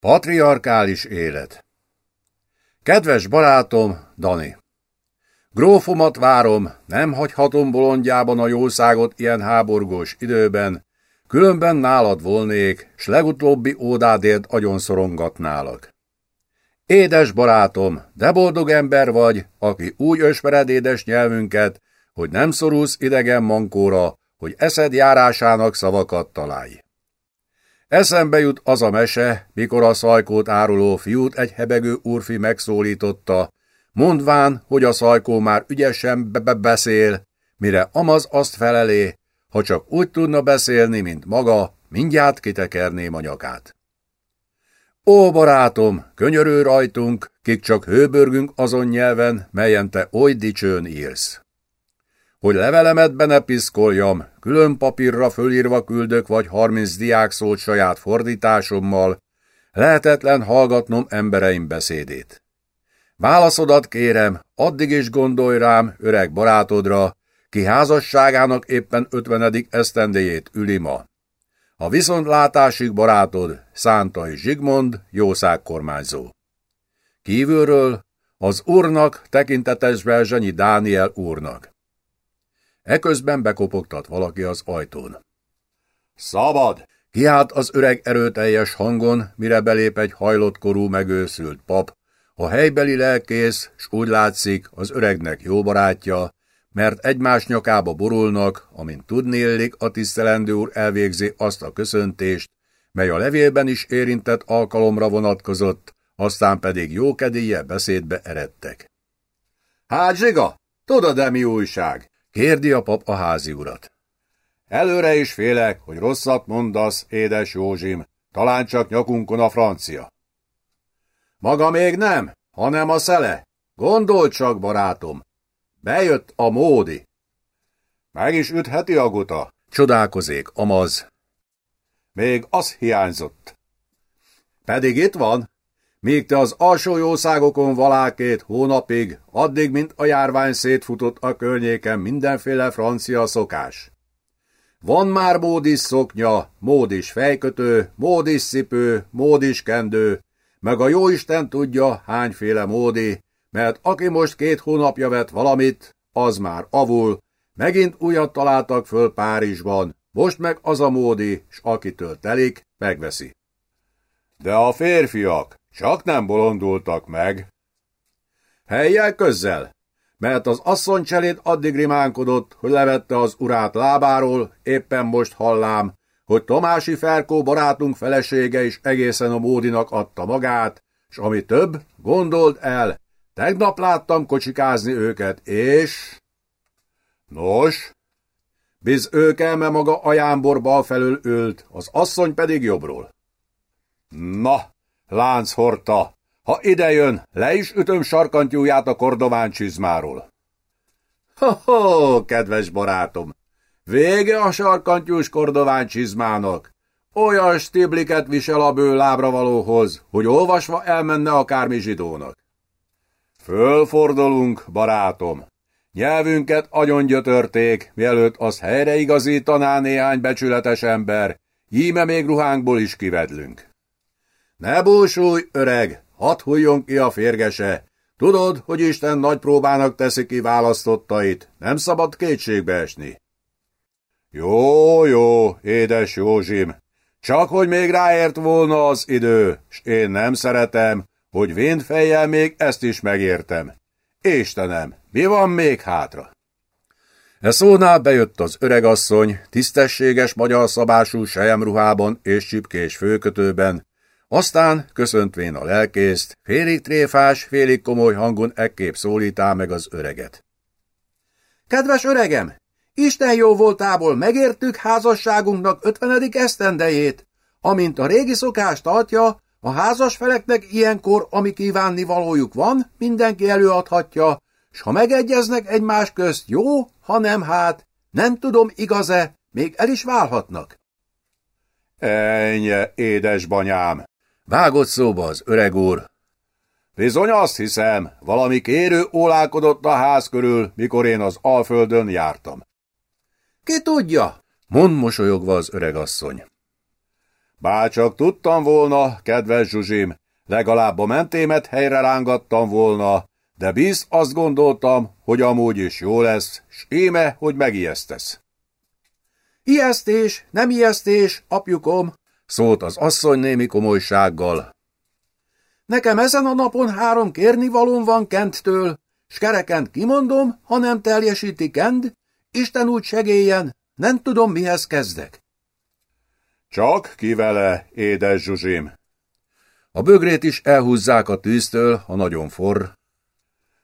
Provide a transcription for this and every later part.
Patriarkális élet Kedves barátom, Dani! Grófomat várom, nem hagyhatom bolondjában a jószágot ilyen háborgós időben, különben nálad volnék, s legutóbbi ódádért agyon szorongatnálak. Édes barátom, de boldog ember vagy, aki úgy ösmered édes nyelvünket, hogy nem szorulsz idegen mankóra, hogy eszed járásának szavakat találj. Eszembe jut az a mese, mikor a szajkót áruló fiút egy hebegő úrfi megszólította, mondván, hogy a szajkó már ügyesen be -be beszél, mire Amaz azt felelé, ha csak úgy tudna beszélni, mint maga, mindjárt kitekerném a nyakát. Ó, barátom, könyörő rajtunk, kik csak hőbörgünk azon nyelven, melyen te oly dicsőn írsz. Hogy levelemet be külön papírra fölírva küldök vagy harminc diák szót saját fordításommal, lehetetlen hallgatnom embereim beszédét. Válaszodat kérem, addig is gondolj rám, öreg barátodra, ki házasságának éppen ötvenedik esztendéjét üli ma. A viszontlátásig barátod, Szántai Zsigmond, jószágkormányzó. Kívülről az úrnak tekintetes Zsányi Dániel úrnak. Eközben bekopogtat valaki az ajtón. Szabad! Kiált az öreg erőteljes hangon, mire belép egy hajlott korú megőszült pap, a helybeli lelkész, s úgy látszik, az öregnek jó barátja, mert egymás nyakába borulnak, amint tudnélik, a tisztelendő úr elvégzi azt a köszöntést, mely a levélben is érintett alkalomra vonatkozott, aztán pedig jókedélye beszédbe eredtek. Hát, Zsiga, tudod-e mi újság? Kérdi a pap a házi urat. Előre is félek, hogy rosszat mondasz, édes Józsim, talán csak nyakunkon a francia. Maga még nem, hanem a szele. Gondolj csak, barátom, Bejött a módi. Meg is ütheti a guta, csodálkozék Amaz. Még az hiányzott. Pedig itt van, míg te az alsó jószágokon valákét hónapig, addig, mint a járvány szétfutott a környéken mindenféle francia szokás. Van már módis szoknya, módis fejkötő, módis szipő, módis kendő, meg a jóisten tudja, hányféle módi, mert aki most két hónapja vett valamit, az már avul, megint újat találtak föl Párizsban, most meg az a módi, s akitől telik, megveszi. De a férfiak csak nem bolondultak meg. Helyjel közzel, mert az asszonycselét addig rimánkodott, hogy levette az urát lábáról, éppen most hallám, hogy Tomási Ferkó barátunk felesége is egészen a módinak adta magát, s ami több, gondold el, Tegnap láttam kocsikázni őket, és... Nos? Biz ők elme maga ajámbor bal felől ült, az asszony pedig jobbról. Na, lánc hordta, ha ide jön, le is ütöm sarkantyúját a kordován csizmáról. Ho-ho, kedves barátom! Vége a sarkantyús kordován csizmának. Olyan stibliket visel a bő lábra valóhoz, hogy olvasva elmenne akármi zsidónak. Fölfordulunk, barátom. Nyelvünket agyon gyötörték, mielőtt az helyreigazítaná néhány becsületes ember, íme még ruhánkból is kivedlünk. Ne búsulj, öreg, hadd hújjon ki a férgese. Tudod, hogy Isten nagy próbának teszi ki választottait, nem szabad kétségbe esni. Jó, jó, édes Józsim, csak hogy még ráért volna az idő, s én nem szeretem, hogy vénfejjel még ezt is megértem. Istenem, mi van még hátra? E szónál bejött az öregasszony, tisztességes magyar szabású sejemruhában és csipkés főkötőben, aztán, köszöntvén a lelkészt, félig tréfás, félig komoly hangon ekképp szólítá meg az öreget. Kedves öregem, Isten jó voltából megértük házasságunknak ötvenedik esztendejét, amint a régi szokást tartja, a házas feleknek ilyenkor, ami kívánni valójuk van, mindenki előadhatja, s ha megegyeznek egymás közt, jó, ha nem hát, nem tudom, igaz-e, még el is válhatnak. Ennyi, édesbanyám, vágott szóba az öreg úr. Bizony azt hiszem, valami kérő ólálkodott a ház körül, mikor én az Alföldön jártam. Ki tudja? Mond mosolyogva az öregasszony. Bárcsak tudtam volna, kedves Zsuzsim, legalább a mentémet helyre rángattam volna, de bíz azt gondoltam, hogy amúgy is jó lesz, s éme, hogy megijesztesz. Ijesztés, nem ijesztés, apjukom, szólt az asszony némi komolysággal. Nekem ezen a napon három kérnivalón van Kenttől, s kerekent kimondom, ha nem teljesíti Kent, Isten úgy segéljen, nem tudom, mihez kezdek. Csak ki vele, édes Zsuzsim. A bögrét is elhúzzák a tűztől, ha nagyon forr.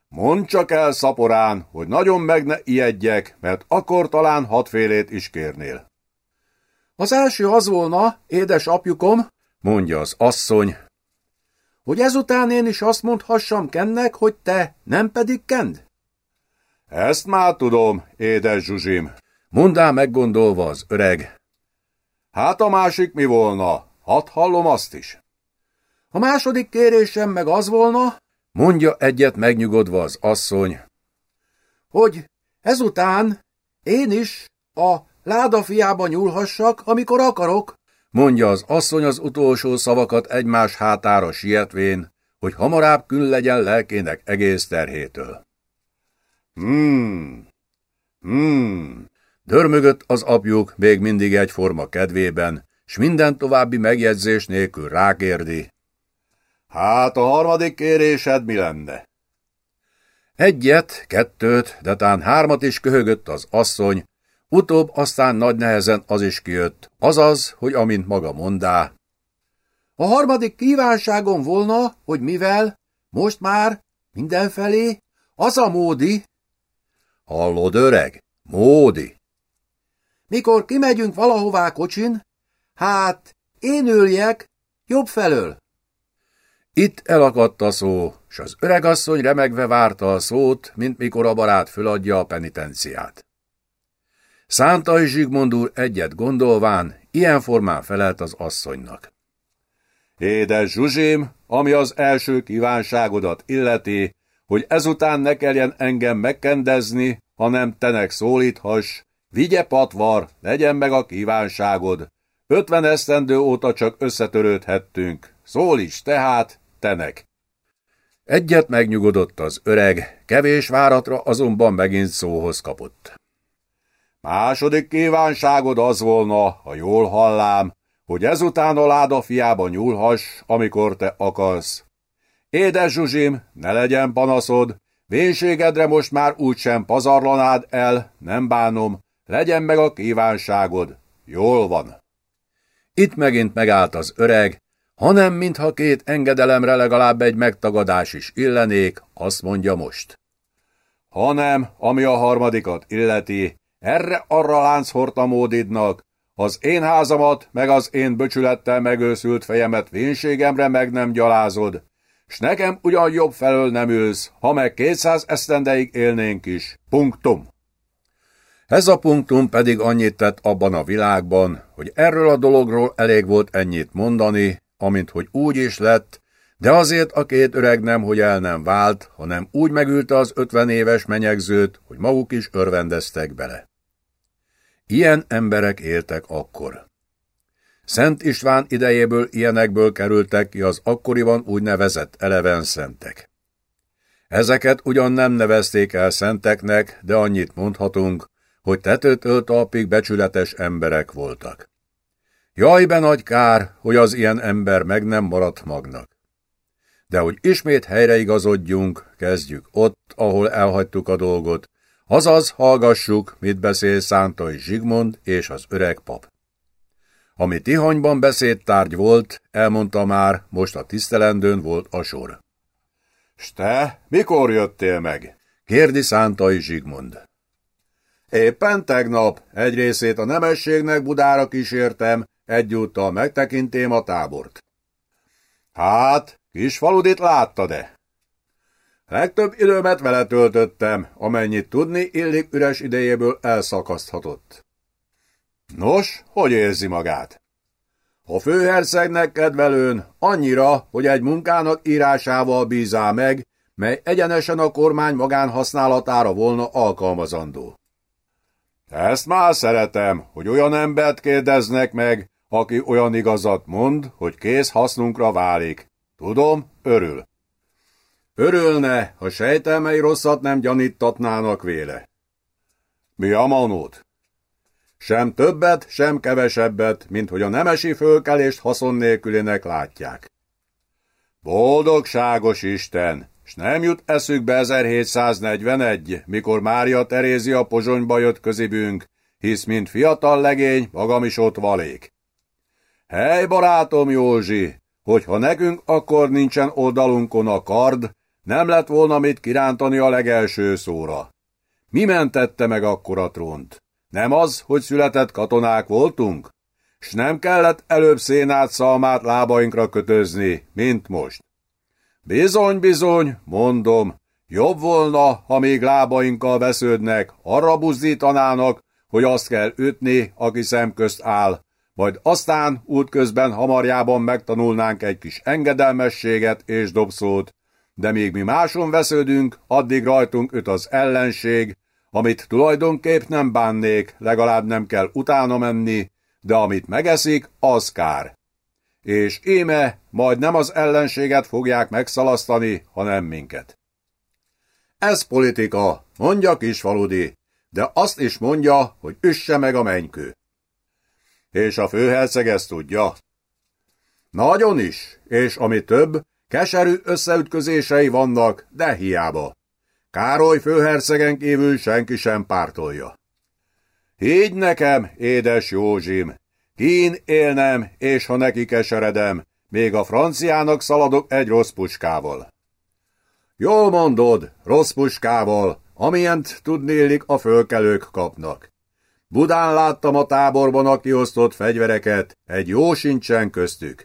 Mondd csak el szaporán, hogy nagyon meg ne ijedjek, mert akkor talán hatfélét is kérnél. Az első az volna, édes apjukom, mondja az asszony, hogy ezután én is azt mondhassam Kennek, hogy te, nem pedig Kend? Ezt már tudom, édes Zsuzsim, mondá meggondolva az öreg. Hát a másik mi volna? Hadd hallom azt is. A második kérésem meg az volna, mondja egyet megnyugodva az asszony, hogy ezután én is a láda fiába nyúlhassak, amikor akarok, mondja az asszony az utolsó szavakat egymás hátára sietvén, hogy hamarabb kül legyen lelkének egész terhétől. Hmm, hmm, dörmögött az apjuk még mindig egyforma kedvében, s minden további megjegyzés nélkül rákérdi. Hát a harmadik kérésed mi lenne? Egyet, kettőt, de tán hármat is köhögött az asszony, Utóbb aztán nagy nehezen az is kijött, azaz, hogy amint maga mondá. A harmadik kívánságom volna, hogy mivel, most már, mindenfelé, az a módi. Hallod, öreg? Módi. Mikor kimegyünk valahová kocsin, hát én üljek jobb felől. Itt elakadt a szó, s az öregasszony remegve várta a szót, mint mikor a barát föladja a penitenciát. Szántai Zsigmond úr egyet gondolván, ilyen formán felelt az asszonynak. Édes Zsuzsim, ami az első kívánságodat illeti, hogy ezután ne kelljen engem megkendezni, hanem tenek szólíthass, vigye patvar, legyen meg a kívánságod. Ötven esztendő óta csak összetörődhettünk, szólíts tehát, tenek. Egyet megnyugodott az öreg, kevés váratra azonban megint szóhoz kapott. Második kívánságod az volna, ha jól hallám, hogy ezután a láda fiába nyúlhass, amikor te akarsz. Édes Zsuzsim, ne legyen panaszod, vénségedre most már úgysem pazarlanád el, nem bánom, legyen meg a kívánságod. Jól van. Itt megint megállt az öreg, hanem mintha két engedelemre legalább egy megtagadás is illenék, azt mondja most. Hanem, ami a harmadikat illeti, erre-arra lánc hordta módidnak, az én házamat, meg az én böcsülettel megőszült fejemet vénségemre meg nem gyalázod, s nekem ugyan jobb felől nem ülsz, ha meg kétszáz esztendeig élnénk is. Punktum. Ez a punktum pedig annyit tett abban a világban, hogy erről a dologról elég volt ennyit mondani, amint hogy úgy is lett, de azért a két öreg nem, hogy el nem vált, hanem úgy megülte az ötven éves menyegzőt, hogy maguk is örvendeztek bele. Ilyen emberek éltek akkor. Szent István idejéből ilyenekből kerültek ki az akkoriban úgynevezett eleven szentek. Ezeket ugyan nem nevezték el szenteknek, de annyit mondhatunk, hogy tetőtől talpig becsületes emberek voltak. Jajben nagy kár, hogy az ilyen ember meg nem maradt magnak. De hogy ismét helyreigazodjunk, kezdjük ott, ahol elhagytuk a dolgot, Azaz hallgassuk, mit beszél Szántai Zsigmond és az öreg pap. Ami Tihanyban beszédtárgy volt, elmondta már, most a tisztelendőn volt a sor. S te, mikor jöttél meg? kérdi Szántai Zsigmond. Éppen tegnap egy részét a nemességnek Budára kísértem, egyúttal megtekintém a tábort. Hát, kis faludit láttad-e? Legtöbb időmet vele töltöttem, amennyit tudni illik üres idejéből elszakaszthatott. Nos, hogy érzi magát? A főhercegnek kedvelőn annyira, hogy egy munkának írásával bízá meg, mely egyenesen a kormány magánhasználatára volna alkalmazandó. Ezt már szeretem, hogy olyan embert kérdeznek meg, aki olyan igazat mond, hogy kész hasznunkra válik. Tudom, örül. Örülne, ha sejtelmei rosszat nem gyaníttatnának véle. Mi a manót? Sem többet, sem kevesebbet, mint hogy a nemesi fölkelést haszon nélkülének látják. Boldogságos Isten! S nem jut eszükbe 1741, mikor Mária Terézia Pozsonyba jött közibünk, hisz mint fiatal legény, magam is ott valék. Hely, barátom Józsi, hogyha nekünk akkor nincsen oldalunkon a kard, nem lett volna mit kirántani a legelső szóra. Mi mentette meg akkor a trónt? Nem az, hogy született katonák voltunk? S nem kellett előbb szénát szalmát lábainkra kötözni, mint most. Bizony, bizony, mondom, jobb volna, ha még lábainkkal vesződnek, arra buzdítanának, hogy azt kell ütni, aki szemközt áll, majd aztán útközben hamarjában megtanulnánk egy kis engedelmességet és dobszót, de még mi máson vesződünk, addig rajtunk üt az ellenség, amit tulajdonképp nem bánnék, legalább nem kell utána menni, de amit megeszik, az kár. És éme, majd nem az ellenséget fogják megszalasztani, hanem minket. Ez politika, mondja kis faludi, de azt is mondja, hogy üsse meg a mennykő. És a főherceg ezt tudja? Nagyon is, és ami több, keserű összeütközései vannak, de hiába. Károly főhercegen kívül senki sem pártolja. Higgy nekem, édes Józsim, kín élnem, és ha neki keseredem, még a franciának szaladok egy rossz puskával. Jól mondod, rossz puskával, amilyent tudnélik a fölkelők kapnak. Budán láttam a táborban a kiosztott fegyvereket, egy jó sincsen köztük.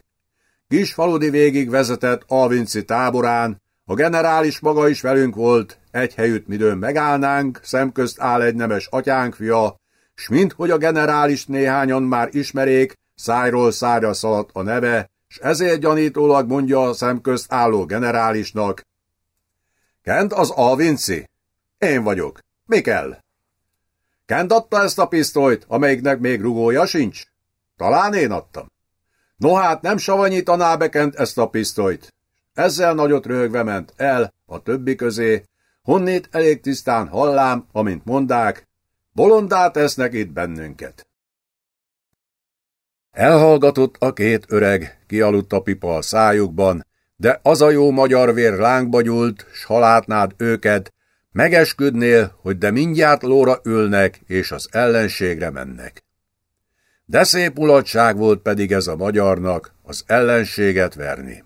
Kisfaludi végig vezetett Alvinci táborán, a generális maga is velünk volt, egy helyütt midőn megállnánk, szemközt áll egy nemes atyánk fia, s mint hogy a generális néhányan már ismerék, szájról szájra szaladt a neve, s ezért gyanítólag mondja a szemközt álló generálisnak. Kent az Alvinci? Én vagyok. Mi kell? Kent adta ezt a pisztolyt, amelyiknek még rugója sincs? Talán én adtam. No hát nem savanyítaná bekent ezt a pisztolyt. Ezzel nagyot röhögve ment el a többi közé, honnét elég tisztán hallám, amint mondák, bolondát tesznek itt bennünket. Elhallgatott a két öreg, kialudt a pipa a szájukban, de az a jó magyar vér lángba gyúlt, s ha látnád őket, megesküdnél, hogy de mindjárt lóra ülnek, és az ellenségre mennek. De szép mulatság volt pedig ez a magyarnak, az ellenséget verni.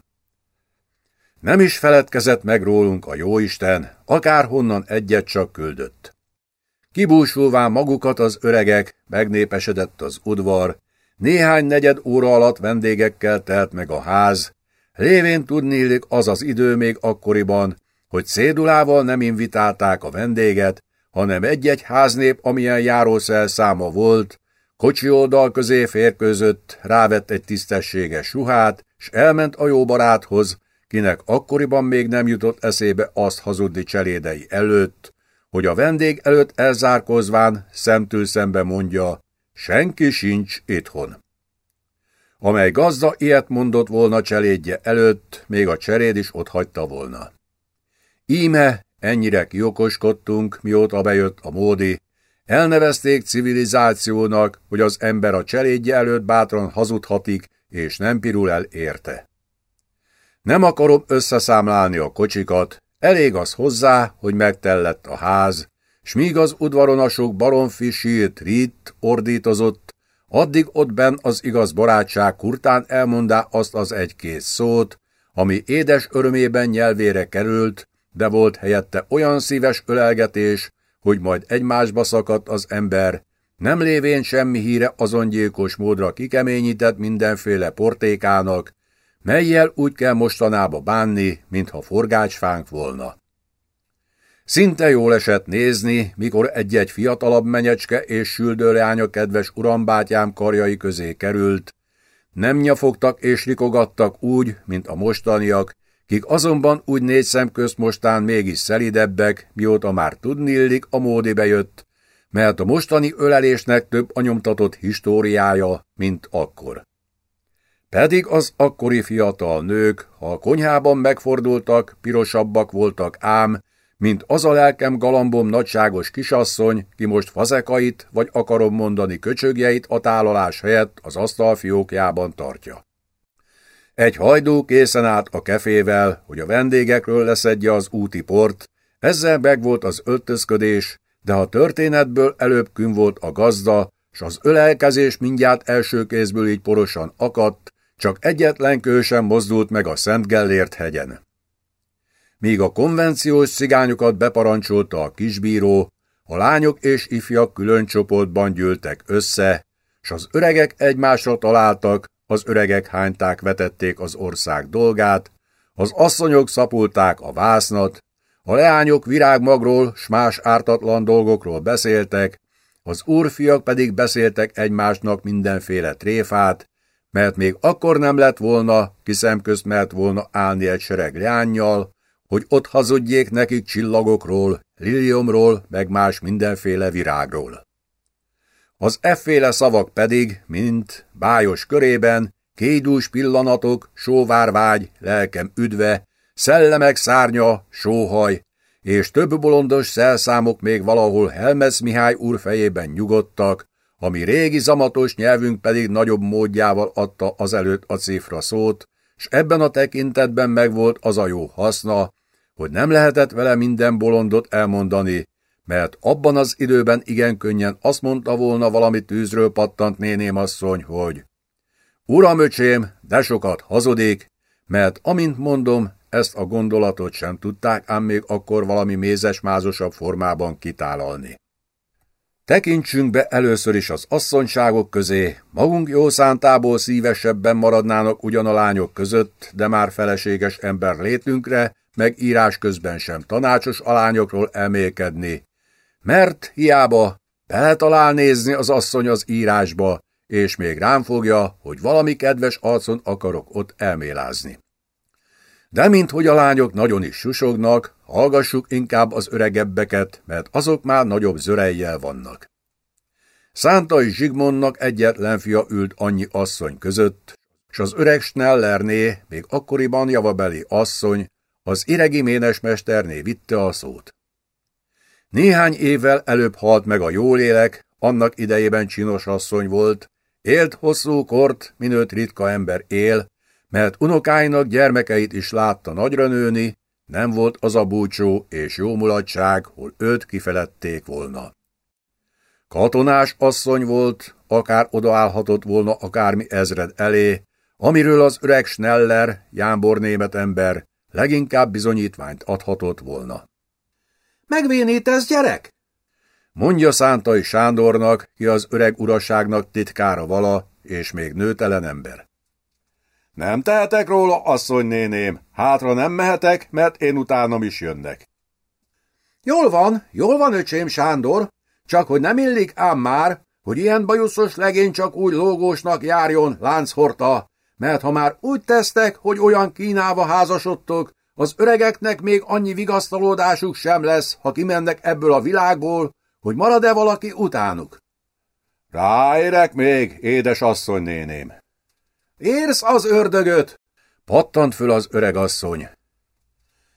Nem is feledkezett meg rólunk a jóisten, akárhonnan egyet csak küldött. Kibúsulván magukat az öregek, megnépesedett az udvar, néhány negyed óra alatt vendégekkel telt meg a ház, lévén tudnélik az az idő még akkoriban, hogy cédulával nem invitálták a vendéget, hanem egy-egy háznép, amilyen járószel száma volt, kocsi oldal közé férkőzött, rávett egy tisztességes ruhát, s elment a jó baráthoz, kinek akkoriban még nem jutott eszébe azt hazudni cselédei előtt, hogy a vendég előtt elzárkozván szemtől szembe mondja, senki sincs itthon. Amely gazda ilyet mondott volna cselédje előtt, még a cseréd is ott hagyta volna. Íme ennyire kiokoskodtunk, mióta bejött a módi, elnevezték civilizációnak, hogy az ember a cselédje előtt bátran hazudhatik, és nem pirul el érte. Nem akarom összeszámlálni a kocsikat, elég az hozzá, hogy megtellett a ház, s míg az udvaron a sok baromfi sírt, rit, ordítozott, addig ott benn az igaz barátság kurtán elmondá azt az egy-két szót, ami édes örömében nyelvére került, de volt helyette olyan szíves ölelgetés, hogy majd egymásba szakadt az ember, nem lévén semmi híre azon gyilkos módra kikeményített mindenféle portékának, melyel úgy kell mostanába bánni, mintha forgácsfánk volna. Szinte jól esett nézni, mikor egy-egy fiatalabb menyecske és süldőleánya kedves urambátyám karjai közé került. Nem nyafogtak és rikogattak úgy, mint a mostaniak, kik azonban úgy négy szem közt mostán mégis szelidebbek, mióta már tudni illik a módi bejött, mert a mostani ölelésnek több a nyomtatott históriája, mint akkor. Pedig az akkori fiatal nők, ha a konyhában megfordultak, pirosabbak voltak ám, mint az a lelkem galambom nagyságos kisasszony, ki most fazekait, vagy akarom mondani köcsögjeit a tálalás helyett az asztalfiókjában tartja. Egy hajdú készen állt a kefével, hogy a vendégekről leszedje az úti port, ezzel meg volt az öltözködés, de a történetből előbb kün volt a gazda, s az ölelkezés mindjárt első kézből így porosan akadt, csak egyetlen kő sem mozdult meg a Szent Gellért hegyen. Míg a konvenciós cigányokat beparancsolta a kisbíró, a lányok és ifjak külön csoportban gyűltek össze, s az öregek egymásra találtak, az öregek hányták vetették az ország dolgát, az asszonyok szapulták a vásznat, a leányok virágmagról s más ártatlan dolgokról beszéltek, az úrfiak pedig beszéltek egymásnak mindenféle tréfát, mert még akkor nem lett volna, ki mert volna állni egy sereg leányjal, hogy ott hazudjék nekik csillagokról, liliomról, meg más mindenféle virágról. Az efféle szavak pedig, mint bájos körében, kédús pillanatok, sóvárvágy, lelkem üdve, szellemek szárnya, sóhaj, és több bolondos szelszámok még valahol Helmesz Mihály úr fejében nyugodtak, ami régi zamatos nyelvünk pedig nagyobb módjával adta azelőtt a cifra szót, s ebben a tekintetben megvolt az a jó haszna, hogy nem lehetett vele minden bolondot elmondani, mert abban az időben igen könnyen azt mondta volna valami tűzről pattant néném asszony, hogy Uram öcsém, de sokat hazudik, mert amint mondom, ezt a gondolatot sem tudták ám még akkor valami mézes-mázosabb formában kitálalni. Tekintsünk be először is az asszonyságok közé, magunk jó szántából szívesebben maradnának ugyan a lányok között, de már feleséges ember létünkre, meg írás közben sem tanácsos a lányokról elmélkedni, mert hiába beletalál nézni az asszony az írásba, és még rám fogja, hogy valami kedves arcon akarok ott elmélázni. De minthogy a lányok nagyon is susognak, hallgassuk inkább az öregebbeket, mert azok már nagyobb zörejjel vannak. Szántai Zsigmondnak egyetlen fia ült annyi asszony között, s az öreg Snellerné, még akkoriban javabeli asszony, az iregi ménesmesterné vitte a szót. Néhány évvel előbb halt meg a jólélek, annak idejében csinos asszony volt, élt hosszú kort, minőt ritka ember él, mert unokáinak gyermekeit is látta nagyra nőni, nem volt az a búcsú és jó mulatság, hol őt kifeledték volna. Katonás asszony volt, akár odaállhatott volna akármi ezred elé, amiről az öreg Schneller, jámbor német ember, leginkább bizonyítványt adhatott volna. Megvénítesz, gyerek? Mondja Szántai Sándornak, ki az öreg uraságnak titkára vala, és még nőtelen ember. Nem tehetek róla, asszony néném, hátra nem mehetek, mert én utánom is jönnek. Jól van, jól van, öcsém Sándor, csak hogy nem illik ám már, hogy ilyen bajuszos legény csak úgy lógósnak járjon lánchorta, mert ha már úgy tesztek, hogy olyan kínálva házasodtok, az öregeknek még annyi vigasztalódásuk sem lesz, ha kimennek ebből a világból, hogy marad-e valaki utánuk. Ráérek még, édes asszony néném. Érsz az ördögöt! Pattant föl az öreg asszony.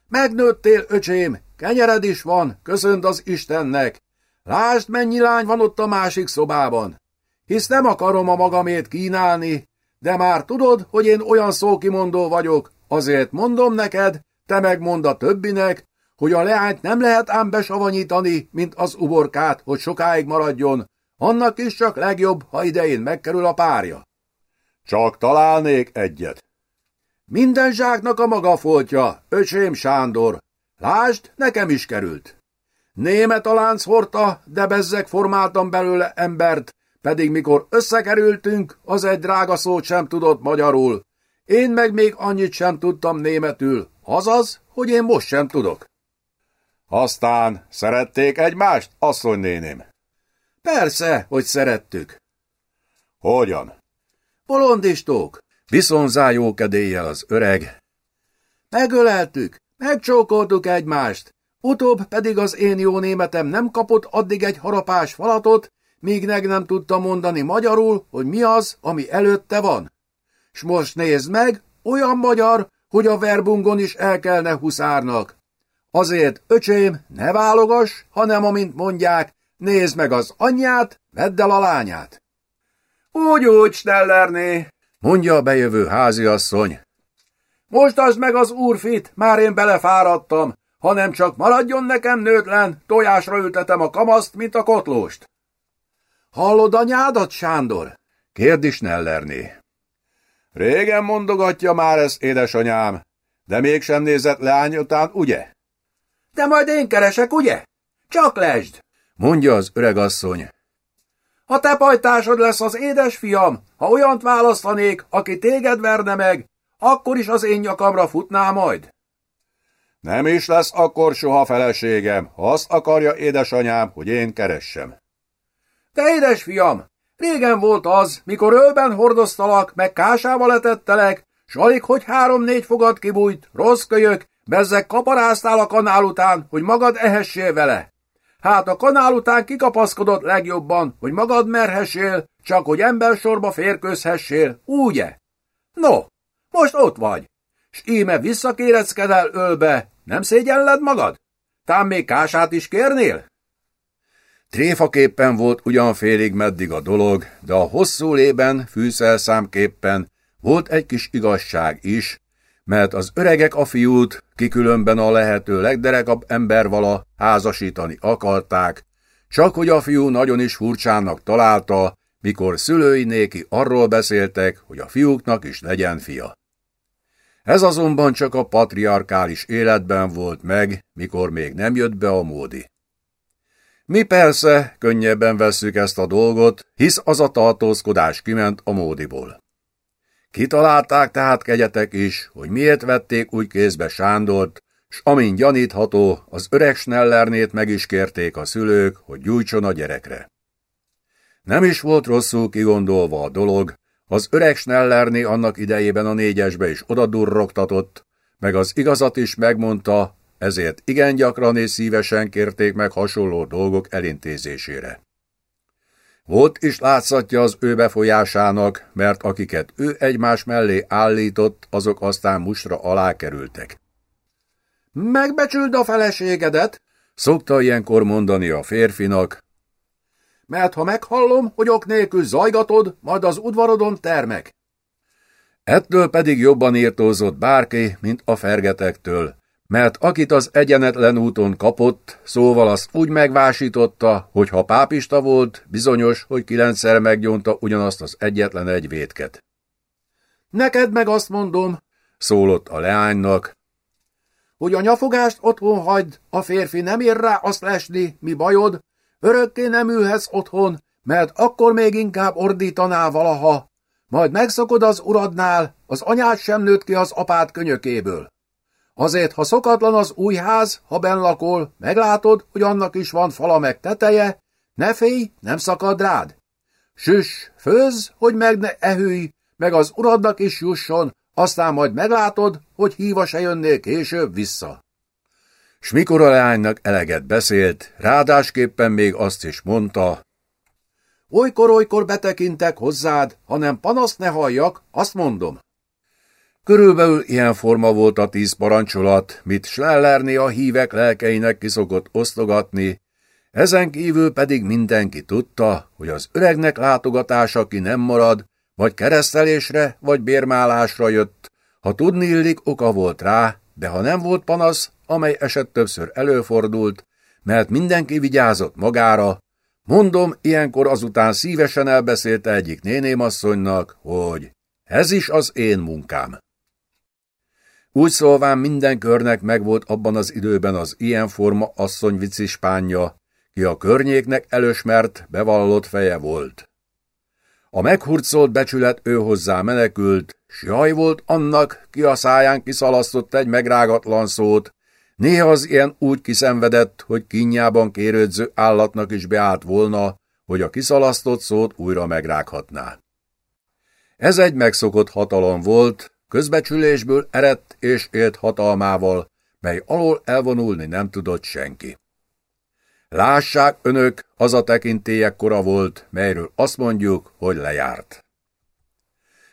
Megnőttél, öcsém, kenyered is van, köszönd az Istennek. Lásd, mennyi lány van ott a másik szobában. Hisz nem akarom a magamét kínálni, de már tudod, hogy én olyan szókimondó vagyok, azért mondom neked, te megmond a többinek, hogy a leányt nem lehet ám besavanyítani, mint az uborkát, hogy sokáig maradjon, annak is csak legjobb, ha idején megkerül a párja. Csak találnék egyet. Minden zsáknak a maga foltja, öcsém Sándor. Lásd, nekem is került. Német a lánc hordta, de bezzeg formáltam belőle embert, pedig mikor összekerültünk, az egy drága szót sem tudott magyarul. Én meg még annyit sem tudtam németül, azaz, hogy én most sem tudok. Aztán szerették egymást, asszony néném? Persze, hogy szerettük. Hogyan? Bolondistók. Viszont zájókedéllyel az öreg. Megöleltük, megcsókoltuk egymást. Utóbb pedig az én jó németem nem kapott addig egy harapás falatot, míg meg nem tudta mondani magyarul, hogy mi az, ami előtte van. S most nézd meg, olyan magyar, hogy a verbungon is el kellene huszárnak. Azért, öcsém, ne válogass, hanem amint mondják, nézd meg az anyját, vedd el a lányát. Úgy, úgy, Stellerné, mondja a bejövő háziasszony. Most az meg az úrfit, már én belefáradtam, hanem csak maradjon nekem nőtlen, tojásra ültetem a kamaszt, mint a kotlóst. Hallod anyádat, Sándor? kérdi Snellerné. Régen mondogatja már ezt, édesanyám, de mégsem nézett leány után, ugye? De majd én keresek, ugye? Csak lesd, mondja az öregasszony. Ha te pajtásod lesz az édesfiam, ha olyant választanék, aki téged verne meg, akkor is az én nyakamra futná majd. Nem is lesz akkor soha feleségem, ha azt akarja édesanyám, hogy én keressem. Te édesfiam, régen volt az, mikor ölben hordoztalak, meg kásával etettelek, s alig, hogy három-négy fogad kibújt, rossz kölyök, bezzeg kaparáztál a kanál után, hogy magad ehessél vele. Hát a kanál után kikapaszkodott legjobban, hogy magad merhessél, csak hogy sorba férkőzhessél, ugye? No, most ott vagy, s íme visszakéreckedel ölbe, nem szégyelled magad? Tám még kását is kérnél? Tréfaképpen volt ugyan félig meddig a dolog, de a hosszú lében, fűszerszámképpen volt egy kis igazság is, mert az öregek a fiút, kikülönben a lehető legderekabb ember vala házasítani akarták, csak hogy a fiú nagyon is furcsának találta, mikor szülői néki arról beszéltek, hogy a fiúknak is legyen fia. Ez azonban csak a patriarkális életben volt meg, mikor még nem jött be a módi. Mi persze könnyebben vesszük ezt a dolgot, hisz az a tartózkodás kiment a módiból. Kitalálták tehát kegyetek is, hogy miért vették úgy kézbe Sándort, s amint gyanítható, az öreg Snellernét meg is kérték a szülők, hogy gyújtson a gyerekre. Nem is volt rosszul kigondolva a dolog, az öreg Snellerné annak idejében a négyesbe is odadurrogtatott, meg az igazat is megmondta, ezért igen gyakran és szívesen kérték meg hasonló dolgok elintézésére. Volt is látszatja az ő befolyásának, mert akiket ő egymás mellé állított, azok aztán mustra alá kerültek. Megbecsüld a feleségedet, szokta ilyenkor mondani a férfinak, mert ha meghallom, hogy ok nélkül zajgatod, majd az udvarodon termek. Ettől pedig jobban írtózott bárki, mint a fergetektől, mert akit az egyenetlen úton kapott, szóval azt úgy megvásította, hogy ha pápista volt, bizonyos, hogy kilencszer meggyonta ugyanazt az egyetlen egy vétket. Neked meg azt mondom, szólott a leánynak, hogy a nyafogást otthon hagyd, a férfi nem ér rá azt lesni, mi bajod, örökké nem ülhetsz otthon, mert akkor még inkább ordítanál valaha, majd megszokod az uradnál, az anyád sem nőtt ki az apád könyökéből. Azért, ha szokatlan az új ház, ha benn lakol, meglátod, hogy annak is van fala meg teteje, ne félj, nem szakad rád. Süss, főz, hogy meg ne ehülj, meg az uradnak is jusson, aztán majd meglátod, hogy híva se jönnél később vissza. S mikor a leánynak eleget beszélt, rádásképpen még azt is mondta, Olykor-olykor betekintek hozzád, hanem panaszt ne halljak, azt mondom. Körülbelül ilyen forma volt a tíz parancsolat, mit Schlellerné a hívek lelkeinek kiszokott osztogatni, ezen kívül pedig mindenki tudta, hogy az öregnek látogatása ki nem marad, vagy keresztelésre, vagy bérmálásra jött, ha tudni illik, oka volt rá, de ha nem volt panasz, amely eset többször előfordult, mert mindenki vigyázott magára, mondom, ilyenkor azután szívesen elbeszélte egyik nénémasszonynak, hogy ez is az én munkám. Úgy szólván minden körnek megvolt abban az időben az ilyen forma asszony vicispánja, ki a környéknek elősmert, bevallott feje volt. A meghurcolt becsület ő hozzá menekült, s jaj volt annak, ki a száján kiszalasztott egy megrágatlan szót, néha az ilyen úgy kiszenvedett, hogy kinyában kérődző állatnak is beállt volna, hogy a kiszalasztott szót újra megrághatná. Ez egy megszokott hatalom volt, közbecsülésből erett és élt hatalmával, mely alól elvonulni nem tudott senki. Lássák önök, az a tekintélyek kora volt, melyről azt mondjuk, hogy lejárt.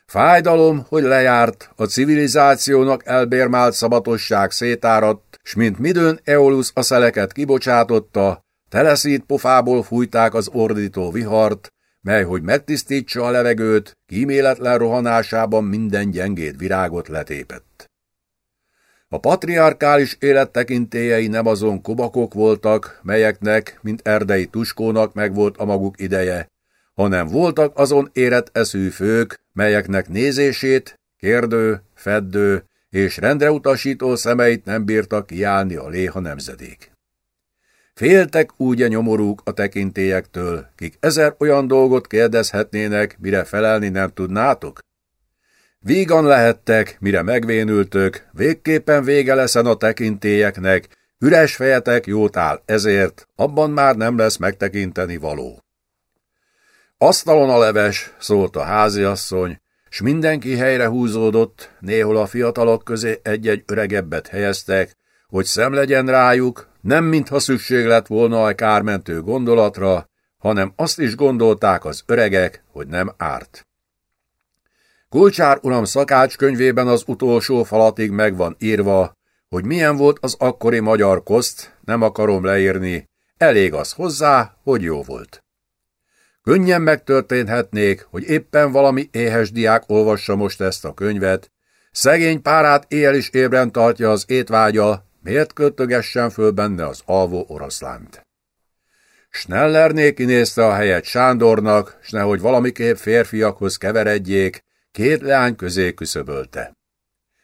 Fájdalom, hogy lejárt, a civilizációnak elbérmált szabatosság szétáradt, s mint midőn Eolus a szeleket kibocsátotta, teleszít pofából fújták az ordító vihart, mely, hogy megtisztítsa a levegőt, kíméletlen rohanásában minden gyengét virágot letépett. A patriarkális élet tekintélyei nem azon kubakok voltak, melyeknek, mint erdei tuskónak megvolt a maguk ideje, hanem voltak azon érett eszű fők, melyeknek nézését, kérdő, feddő és rendreutasító szemeit nem bírtak kiállni a léha nemzedék. Féltek úgy a nyomorúk a tekintélyektől, kik ezer olyan dolgot kérdezhetnének, mire felelni nem tudnátok? Vígan lehettek, mire megvénültök, végképpen vége leszen a tekintélyeknek, üres fejetek jót áll ezért, abban már nem lesz megtekinteni való. Asztalon a leves, szólt a háziasszony, s mindenki helyre húzódott, néhol a fiatalok közé egy-egy öregebbet helyeztek, hogy szem legyen rájuk, nem mintha szükség lett volna a kármentő gondolatra, hanem azt is gondolták az öregek, hogy nem árt. Kulcsár uram szakács könyvében az utolsó falatig megvan írva, hogy milyen volt az akkori magyar koszt, nem akarom leírni, elég az hozzá, hogy jó volt. Könnyen megtörténhetnék, hogy éppen valami éhes diák olvassa most ezt a könyvet, szegény párát éjjel is ébren tartja az étvágya, miért költögessen föl benne az alvó oroszlánt. Snellerné kinézte a helyet Sándornak, s nehogy valamiképp férfiakhoz keveredjék, két leány közé küszöbölte.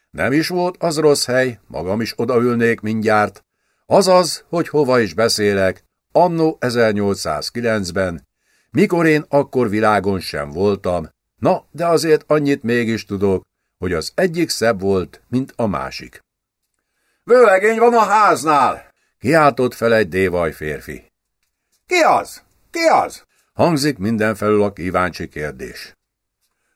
Nem is volt az rossz hely, magam is odaülnék mindjárt, azaz, hogy hova is beszélek, annó 1809-ben, mikor én akkor világon sem voltam, na, de azért annyit mégis tudok, hogy az egyik szebb volt, mint a másik. Vőlegény van a háznál! Kiáltott fel egy dévaj férfi. Ki az? Ki az? Hangzik mindenfelül a kíváncsi kérdés.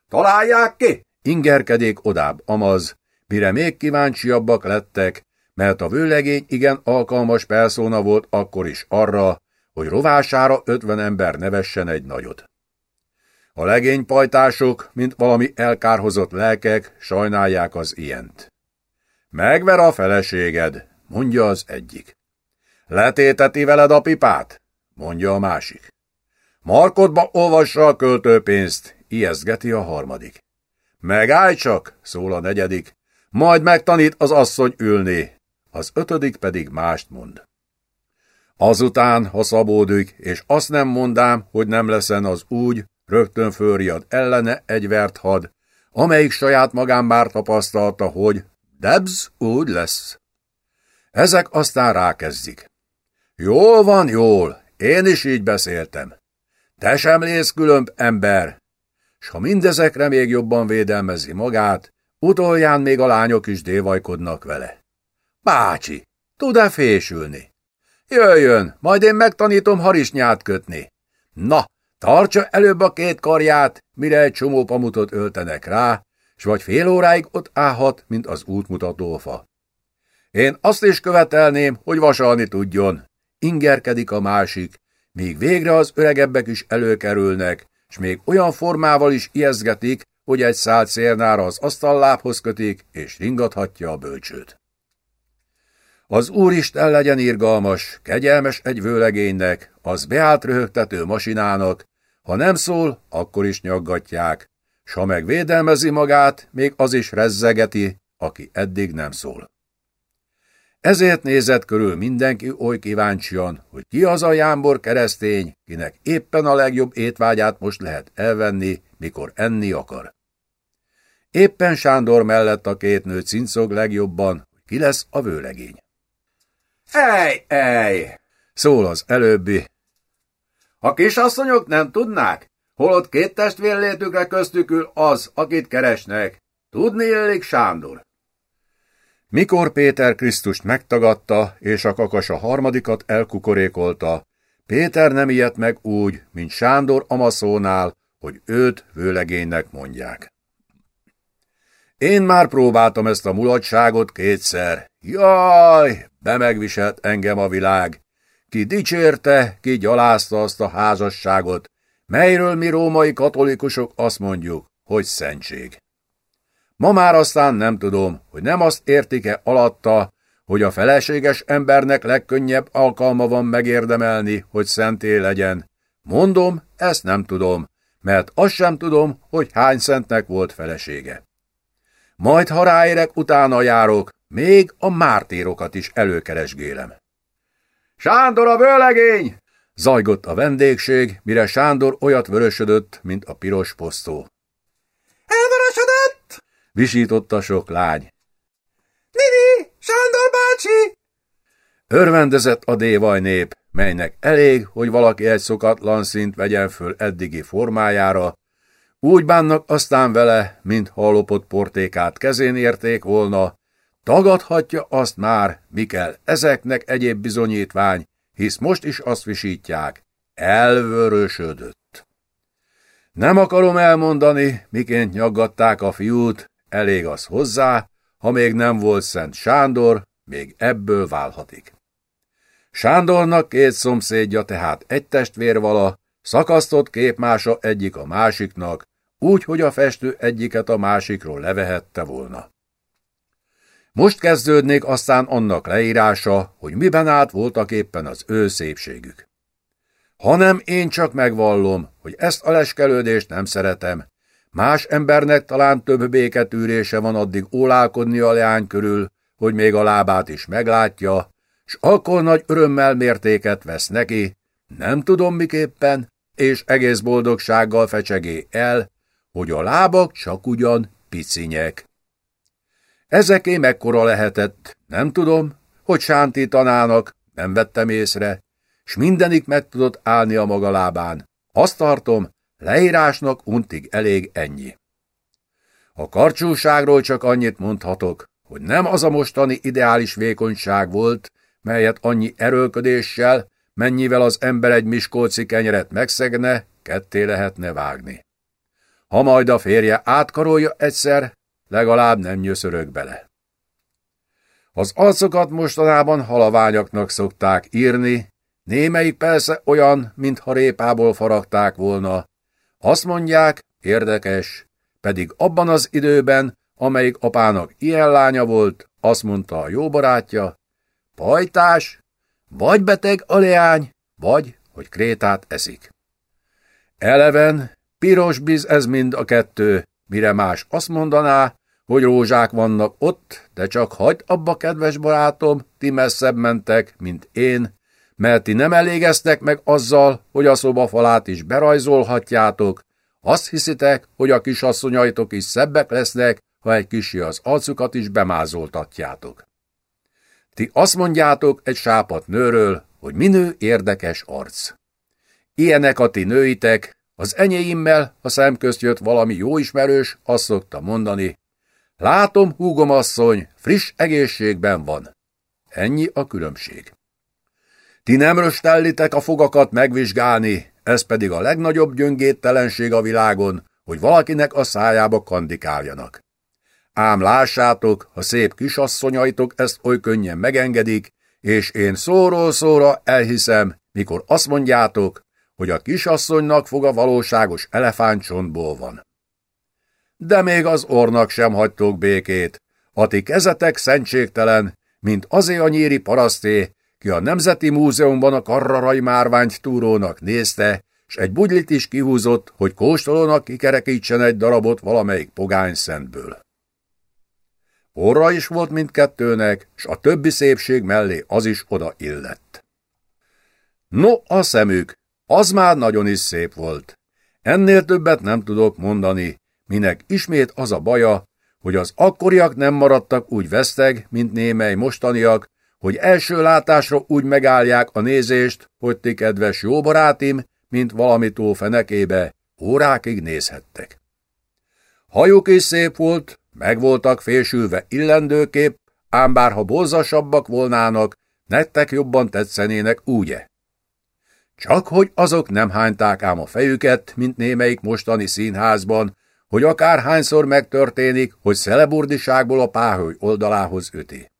Találják ki? Ingerkedék odább amaz, mire még kíváncsiabbak lettek, mert a vőlegény igen alkalmas perszóna volt akkor is arra, hogy rovására ötven ember nevessen egy nagyot. A legénypajtások, mint valami elkárhozott lelkek, sajnálják az ilyent. Megver a feleséged, mondja az egyik. Letéteti veled a pipát, mondja a másik. Markodba olvassa a költőpénzt, ijeszgeti a harmadik. Megállj csak, szól a negyedik, majd megtanít az asszony ülni, az ötödik pedig mást mond. Azután, ha szabódik, és azt nem mondám, hogy nem leszen az úgy, rögtön fölriad ellene egy vert had, amelyik saját magán már tapasztalta, hogy Debs úgy lesz. Ezek aztán rákezdik. Jól van, jól, én is így beszéltem. Te sem lész különb ember, s ha mindezekre még jobban védelmezi magát, utolján még a lányok is dévajkodnak vele. Bácsi, tud-e fésülni? Jöjjön, majd én megtanítom harisnyát kötni. Na, tartsa előbb a két karját, mire egy csomó pamutot öltenek rá, s vagy fél óráig ott állhat, mint az útmutatófa. Én azt is követelném, hogy vasalni tudjon. Ingerkedik a másik, míg végre az öregebbek is előkerülnek, s még olyan formával is ijeszgetik, hogy egy szál cérnára az asztallábhoz kötik, és ringathatja a bölcsőt. Az Úristen legyen irgalmas, kegyelmes egy vőlegénynek, az beállt röhögtető masinának, ha nem szól, akkor is nyaggatják, s ha megvédelmezi magát, még az is rezzegeti, aki eddig nem szól. Ezért nézett körül mindenki oly kíváncsian, hogy ki az a jámbor keresztény, kinek éppen a legjobb étvágyát most lehet elvenni, mikor enni akar. Éppen Sándor mellett a két nő cincog legjobban, ki lesz a vőlegény. Ej, ej! Szól az előbbi. A kisasszonyok nem tudnák, holott két testvérlétükre köztük ül az, akit keresnek. Tudni illik Sándor. Mikor Péter Krisztust megtagadta, és a kakas a harmadikat elkukorékolta, Péter nem ijedt meg úgy, mint Sándor Amaszónál, hogy őt vőlegénynek mondják. Én már próbáltam ezt a mulatságot kétszer. Jaj, bemegviselt engem a világ. Ki dicsérte, ki gyalázta azt a házasságot, melyről mi római katolikusok azt mondjuk, hogy szentség. Ma már aztán nem tudom, hogy nem azt értik-e alatta, hogy a feleséges embernek legkönnyebb alkalma van megérdemelni, hogy szenté legyen. Mondom, ezt nem tudom, mert azt sem tudom, hogy hány szentnek volt felesége. Majd, ha ráérek, utána járok, még a mártérokat is előkeresgélem. Sándor a vőlegény! Zajgott a vendégség, mire Sándor olyat vörösödött, mint a piros posztó. Elvörösödött! Visította sok lány. Nini, Sándor bácsi! Örvendezett a dévaj nép, melynek elég, hogy valaki egy szokatlan szint vegyen föl eddigi formájára, úgy bánnak aztán vele, mint hallopott portékát kezén érték volna, tagadhatja azt már, mi kell ezeknek egyéb bizonyítvány, hisz most is azt visítják, elvörösödött. Nem akarom elmondani, miként nyaggatták a fiút, elég az hozzá, ha még nem volt Szent Sándor, még ebből válhatik. Sándornak két szomszédja tehát egy testvér vala, szakasztott képmása egyik a másiknak, úgy, hogy a festő egyiket a másikról levehette volna. Most kezdődnék aztán annak leírása, hogy miben állt voltak éppen az ő szépségük. Hanem én csak megvallom, hogy ezt a leskelődést nem szeretem. Más embernek talán több béketűrése van addig ólálkodni a leány körül, hogy még a lábát is meglátja, s akkor nagy örömmel mértéket vesz neki, nem tudom miképpen, és egész boldogsággal fecsegé el, hogy a lábak csak ugyan picinyek. Ezeké mekkora lehetett, nem tudom, hogy sántítanának, nem vettem észre, s mindenik meg tudott állni a maga lábán. Azt tartom, leírásnak untig elég ennyi. A karcsúságról csak annyit mondhatok, hogy nem az a mostani ideális vékonyság volt, melyet annyi erőlködéssel, mennyivel az ember egy miskolci kenyeret megszegne, ketté lehetne vágni. Ha majd a férje átkarolja egyszer, legalább nem nyöszörög bele. Az arcokat mostanában halaványaknak szokták írni, némelyik persze olyan, mintha répából faragták volna. Azt mondják, érdekes, pedig abban az időben, amelyik apának ilyen lánya volt, azt mondta a jó barátja, pajtás, vagy beteg a leány, vagy, hogy krétát eszik. Eleven, piros biz ez mind a kettő, mire más azt mondaná, hogy rózsák vannak ott, de csak hagyd abba, kedves barátom, ti messzebb mentek, mint én, mert ti nem elégeztek meg azzal, hogy a szobafalát is berajzolhatjátok, azt hiszitek, hogy a kisasszonyaitok is szebbek lesznek, ha egy kisi az arcukat is bemázoltatjátok. Ti azt mondjátok egy sápat nőről, hogy minő érdekes arc. Ilyenek a ti nőitek, az enyéimmel, ha szemközt jött valami jó ismerős, azt szokta mondani, látom, húgom asszony, friss egészségben van. Ennyi a különbség. Ti nem röstellitek a fogakat megvizsgálni, ez pedig a legnagyobb gyöngéttelenség a világon, hogy valakinek a szájába kandikáljanak. Ám lássátok, ha szép kisasszonyaitok ezt oly könnyen megengedik, és én szóról szóra elhiszem, mikor azt mondjátok, hogy a kisasszonynak fog a valóságos elefántcsontból van. De még az ornak sem hagytok békét. A ti kezetek szentségtelen, mint azé a nyíri paraszté, ki a Nemzeti Múzeumban a karrarai márványt túrónak nézte, s egy bugylit is kihúzott, hogy kóstolónak kikerekítsen egy darabot valamelyik pogány szentből. Orra is volt mindkettőnek, s a többi szépség mellé az is oda illett. No, a szemük, az már nagyon is szép volt. Ennél többet nem tudok mondani, minek ismét az a baja, hogy az akkoriak nem maradtak úgy veszteg, mint némely mostaniak, hogy első látásra úgy megállják a nézést, hogy ti kedves jó barátim, mint valami tó fenekébe, órákig nézhettek. Hajuk is szép volt, meg voltak fésülve illendőkép, ám bár ha bolzasabbak volnának, nektek jobban tetszenének, ugye? Csak hogy azok nem hányták ám a fejüket, mint némelyik mostani színházban, hogy akárhányszor megtörténik, hogy szeleburdiságból a páholy oldalához üti.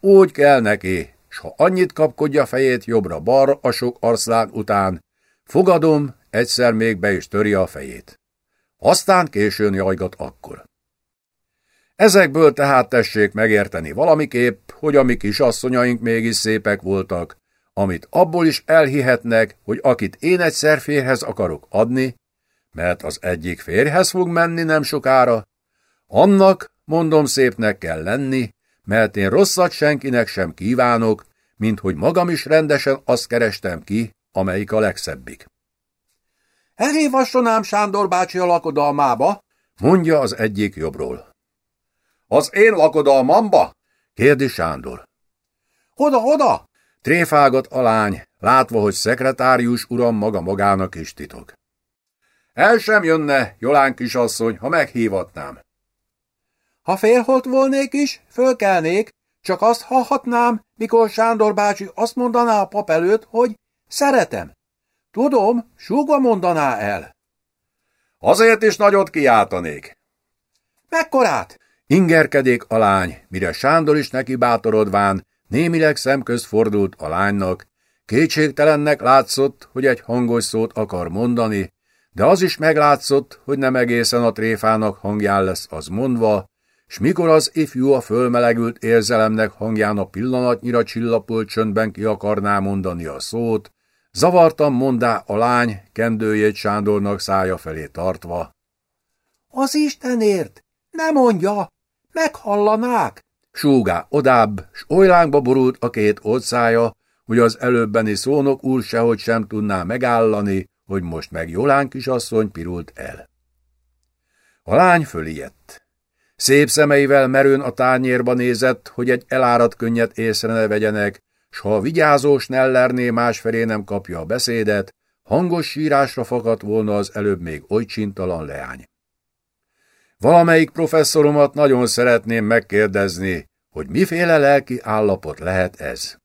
Úgy kell neki, s ha annyit kapkodja fejét jobbra-balra a sok arszlán után, fogadom, egyszer még be is töri a fejét. Aztán későn jajgat akkor. Ezekből tehát tessék megérteni valamiképp, hogy a mi kisasszonyaink mégis szépek voltak, amit abból is elhihetnek, hogy akit én egyszer férhez akarok adni, mert az egyik férhez fog menni nem sokára, annak, mondom szépnek kell lenni, mert én rosszat senkinek sem kívánok, mint hogy magam is rendesen azt kerestem ki, amelyik a legszebbik. Elhívasson ám Sándor bácsi a lakodalmába, mondja az egyik jobbról. Az én lakodalmamba? kérdi Sándor. Oda, oda! Tréfágat a lány, látva, hogy szekretárius uram maga magának is titok. El sem jönne, Jolán kisasszony, ha meghívatnám. Ha félholt volnék is, fölkelnék, csak azt hallhatnám, mikor Sándor bácsi azt mondaná a pap előtt, hogy szeretem. Tudom, súgva mondaná el. Azért is nagyot kiáltanék. Mekkorát? Ingerkedék a lány, mire Sándor is neki bátorodván, némileg szemközt fordult a lánynak. Kétségtelennek látszott, hogy egy hangos szót akar mondani, de az is meglátszott, hogy nem egészen a tréfának hangján lesz az mondva, s mikor az ifjú a fölmelegült érzelemnek hangján a pillanatnyira csillapult csöndben ki akarná mondani a szót, zavartan mondá a lány kendőjét Sándornak szája felé tartva. Az Istenért! Ne mondja! Meghallanák! Súgá odább, s olylánkba borult a két orcája, hogy az előbbeni szónok úr sehogy sem tudná megállani, hogy most meg Jolán kisasszony pirult el. A lány fölijedt. Szép szemeivel merőn a tányérba nézett, hogy egy elárat könnyet észre ne vegyenek, s ha a vigyázós Nellerné másfelé nem kapja a beszédet, hangos sírásra fakadt volna az előbb még oly csintalan leány. Valamelyik professzoromat nagyon szeretném megkérdezni, hogy miféle lelki állapot lehet ez.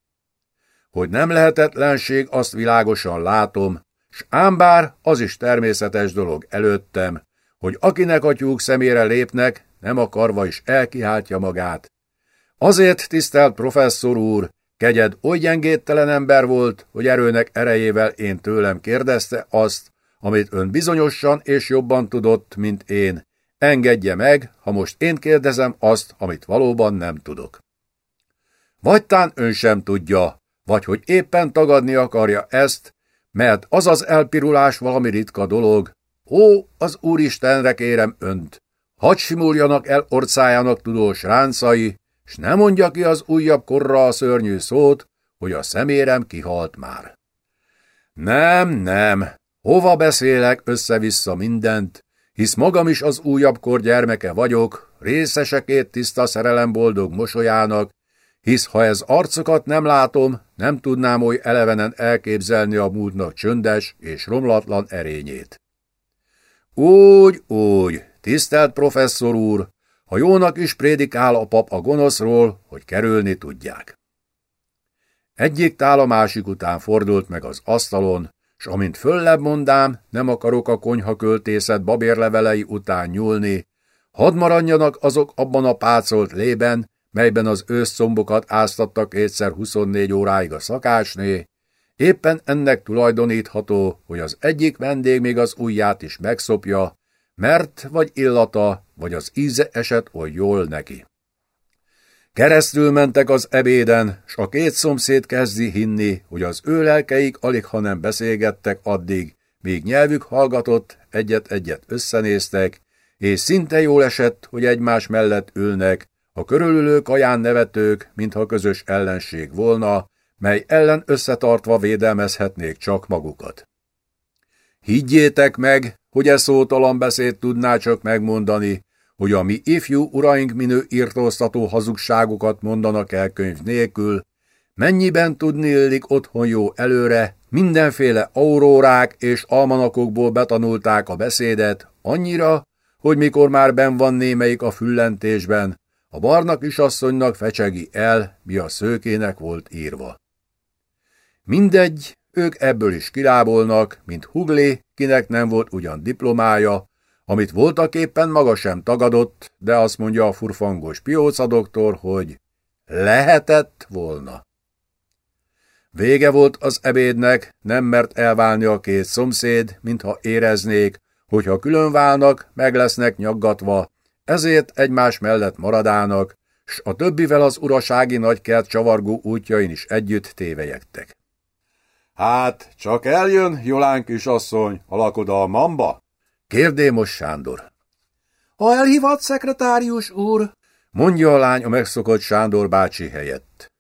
Hogy nem lehetetlenség, azt világosan látom, s ám bár az is természetes dolog előttem, hogy akinek a tyúk szemére lépnek, nem akarva is elkiháltja magát. Azért, tisztelt professzor úr, kegyed oly gyengéttelen ember volt, hogy erőnek erejével én tőlem kérdezte azt, amit ön bizonyosan és jobban tudott, mint én, Engedje meg, ha most én kérdezem azt, amit valóban nem tudok. Vagy tán ön sem tudja, vagy hogy éppen tagadni akarja ezt, mert az az elpirulás valami ritka dolog. Ó, az Úristenre kérem önt, hadd simuljanak el orcájának tudós ráncai, s ne mondja ki az újabb korra a szörnyű szót, hogy a szemérem kihalt már. Nem, nem, hova beszélek össze-vissza mindent, hisz magam is az újabb kor gyermeke vagyok, részesekét tiszta szerelem boldog mosolyának, hisz ha ez arcokat nem látom, nem tudnám oly elevenen elképzelni a múltnak csöndes és romlatlan erényét. Úgy, úgy, tisztelt professzor úr, ha jónak is prédikál a pap a gonoszról, hogy kerülni tudják. Egyik tál a másik után fordult meg az asztalon, s amint föllebb mondám, nem akarok a konyha költészet babérlevelei után nyúlni, hadd maradjanak azok abban a pácolt lében, melyben az őszszombokat áztattak egyszer 24 óráig a szakácsné, éppen ennek tulajdonítható, hogy az egyik vendég még az ujját is megszopja, mert vagy illata, vagy az íze esett oly jól neki. Keresztül mentek az ebéden, s a két szomszéd kezdi hinni, hogy az ő lelkeik alig ha nem beszélgettek addig, míg nyelvük hallgatott, egyet-egyet összenéztek, és szinte jól esett, hogy egymás mellett ülnek, a körülülő kaján nevetők, mintha közös ellenség volna, mely ellen összetartva védelmezhetnék csak magukat. Higgyétek meg, hogy e szótalan beszéd tudná csak megmondani, hogy a mi ifjú uraink minő írtóztató hazugságokat mondanak el könyv nélkül, mennyiben tudni illik otthon jó előre, mindenféle aurórák és almanakokból betanulták a beszédet, annyira, hogy mikor már ben van némelyik a füllentésben, a barna kisasszonynak fecsegi el, mi a szőkének volt írva. Mindegy, ők ebből is kilábolnak, mint Huglé, kinek nem volt ugyan diplomája, amit voltak éppen maga sem tagadott, de azt mondja a furfangos pióca doktor, hogy lehetett volna. Vége volt az ebédnek, nem mert elválni a két szomszéd, mintha éreznék, hogyha külön válnak, meg lesznek nyaggatva, ezért egymás mellett maradának, s a többivel az urasági nagykert csavargó útjain is együtt tévejektek. Hát, csak eljön, Jolán kisasszony, a lakodalmamba? Kérdémos Sándor. Ha elhívat, szekretárius úr, mondja a lány a megszokott Sándor bácsi helyett.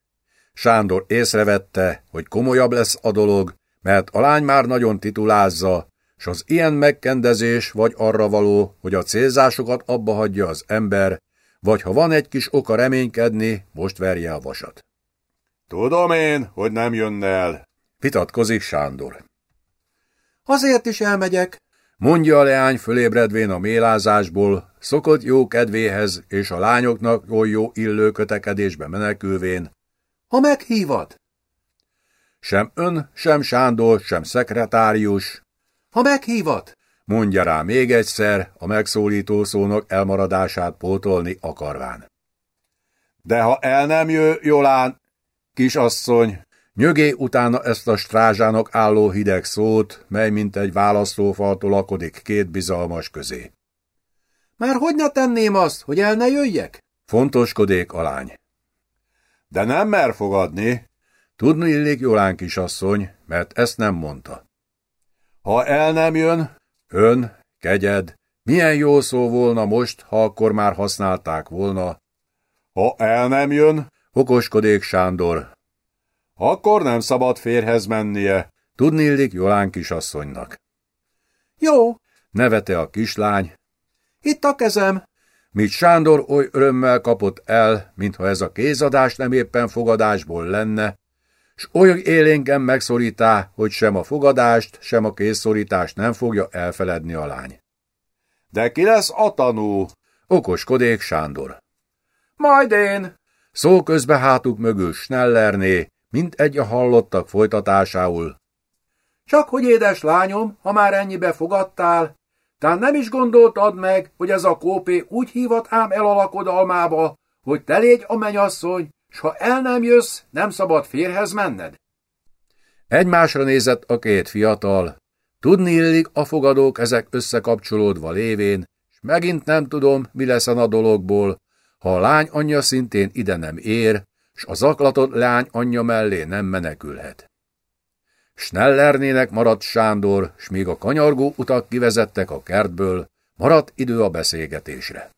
Sándor észrevette, hogy komolyabb lesz a dolog, mert a lány már nagyon titulázza, s az ilyen megkendezés vagy arra való, hogy a célzásokat abba hagyja az ember, vagy ha van egy kis oka reménykedni, most verje a vasat. Tudom én, hogy nem jönne el. Vitatkozik Sándor. Azért is elmegyek, mondja a leány fölébredvén a mélázásból, szokott jó kedvéhez és a lányoknak oly jó illő kötekedésbe menekülvén. Ha meghívad? Sem ön, sem Sándor, sem szekretárius. Ha meghívat? mondja rá még egyszer, a megszólító szónak elmaradását pótolni akarván. De ha el nem jö, Jolán, kisasszony, nyögé utána ezt a strázsának álló hideg szót, mely mint egy választófal tolakodik két bizalmas közé. Már hogy ne tenném azt, hogy el ne jöjjek? Fontoskodék a lány. De nem mer fogadni. Tudni illik Jolán kisasszony, mert ezt nem mondta. Ha el nem jön, Ön, kegyed, milyen jó szó volna most, ha akkor már használták volna. Ha el nem jön, okoskodik Sándor. Akkor nem szabad férhez mennie. Tudni illik Jolán kisasszonynak. Jó, nevete a kislány. Itt a kezem. Mit Sándor oly örömmel kapott el, mintha ez a kézadás nem éppen fogadásból lenne, s olyan élénken megszorítá, hogy sem a fogadást, sem a készszorítást nem fogja elfeledni a lány. De ki lesz a tanú? Okoskodék Sándor. Majd én. Szó közbe hátuk mögül Snellerné, mint egy a hallottak folytatásául. Csak hogy édes lányom, ha már ennyibe fogadtál, tán nem is gondoltad meg, hogy ez a kópé úgy hívat ám el a lakodalmába, hogy te légy a menyasszony, s ha el nem jössz, nem szabad férhez menned? Egymásra nézett a két fiatal. Tudni illik a fogadók ezek összekapcsolódva lévén, és megint nem tudom, mi lesz a dologból, ha a lány anyja szintén ide nem ér, s a zaklatott lány anyja mellé nem menekülhet. Snellernének maradt Sándor, s míg a kanyargó utak kivezettek a kertből, maradt idő a beszélgetésre.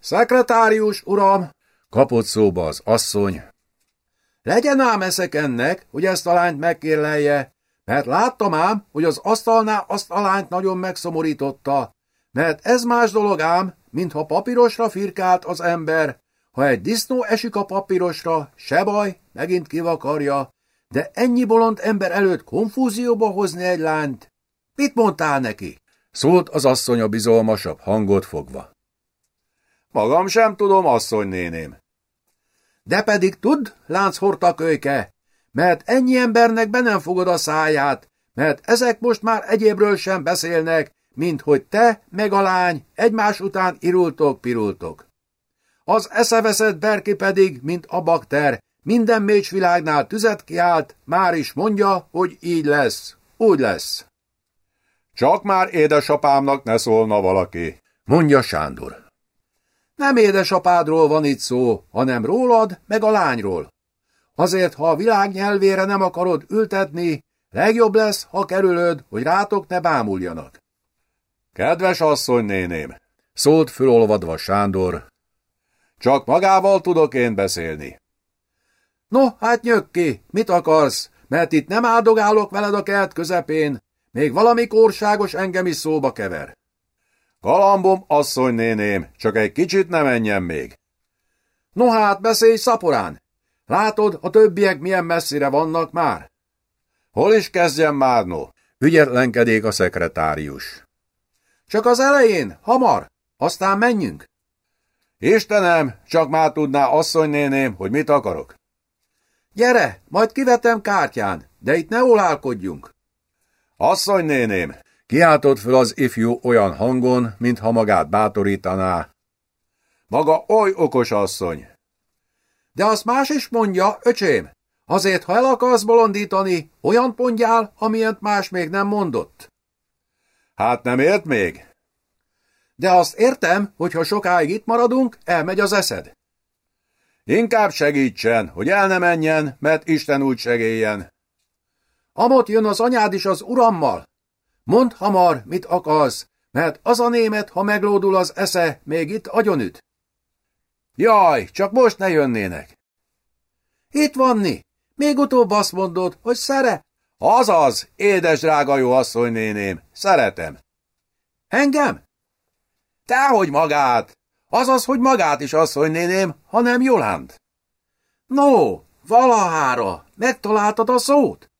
Szekretárius, uram, Kapott szóba az asszony. Legyen ám eszek ennek, hogy ezt a lányt megkérlelje, mert láttam ám, hogy az asztalnál azt a lányt nagyon megszomorította, mert ez más dolog ám, mintha papírosra firkált az ember. Ha egy disznó esik a papírosra, se baj, megint kivakarja, de ennyi bolond ember előtt konfúzióba hozni egy lányt. Mit mondtál neki? Szólt az asszony a bizalmasabb hangot fogva. Magam sem tudom, asszony néném. De pedig tud, lánchorta kölyke, mert ennyi embernek be nem fogod a száját, mert ezek most már egyébről sem beszélnek, mint hogy te meg a lány egymás után irultok, pirultok. Az eszeveszett Berki pedig, mint a bakter, minden mécsvilágnál tüzet kiált, már is mondja, hogy így lesz, úgy lesz. Csak már édesapámnak ne szólna valaki, mondja Sándor. Nem édesapádról van itt szó, hanem rólad, meg a lányról. Azért, ha a világ nyelvére nem akarod ültetni, legjobb lesz, ha kerülöd, hogy rátok ne bámuljanak. Kedves asszony néném, szólt fölolvadva Sándor, csak magával tudok én beszélni. No, hát nyög ki, mit akarsz, mert itt nem áldogálok veled a kert közepén, még valami kórságos engem is szóba kever. Galambom, asszony néném, csak egy kicsit ne menjen még. No hát, beszélj szaporán. Látod, a többiek milyen messzire vannak már? Hol is kezdjem már, no? Ügyetlenkedik a szekretárius. Csak az elején, hamar, aztán menjünk. Istenem, csak már tudná asszony néném, hogy mit akarok. Gyere, majd kivetem kártyán, de itt ne olálkodjunk. Asszony néném, Kiáltott föl az ifjú olyan hangon, mintha magát bátorítaná. Maga oly okos asszony! De azt más is mondja, öcsém, azért, ha el akarsz bolondítani, olyan mondjál, amilyent más még nem mondott. Hát nem ért még? De azt értem, hogy ha sokáig itt maradunk, elmegy az eszed. Inkább segítsen, hogy el ne menjen, mert Isten úgy segéljen. Amott jön az anyád is az urammal. Mondd hamar, mit akarsz, mert az a német, ha meglódul az esze, még itt agyonüt. Jaj, csak most ne jönnének. Itt vanni. Még utóbb azt mondod, hogy szere. Azaz, édes drága jó asszonynéném, szeretem. Engem? Tehogy magát. Azaz, hogy magát is asszonynéném, hanem Jolánt. No, valahára, megtaláltad a szót?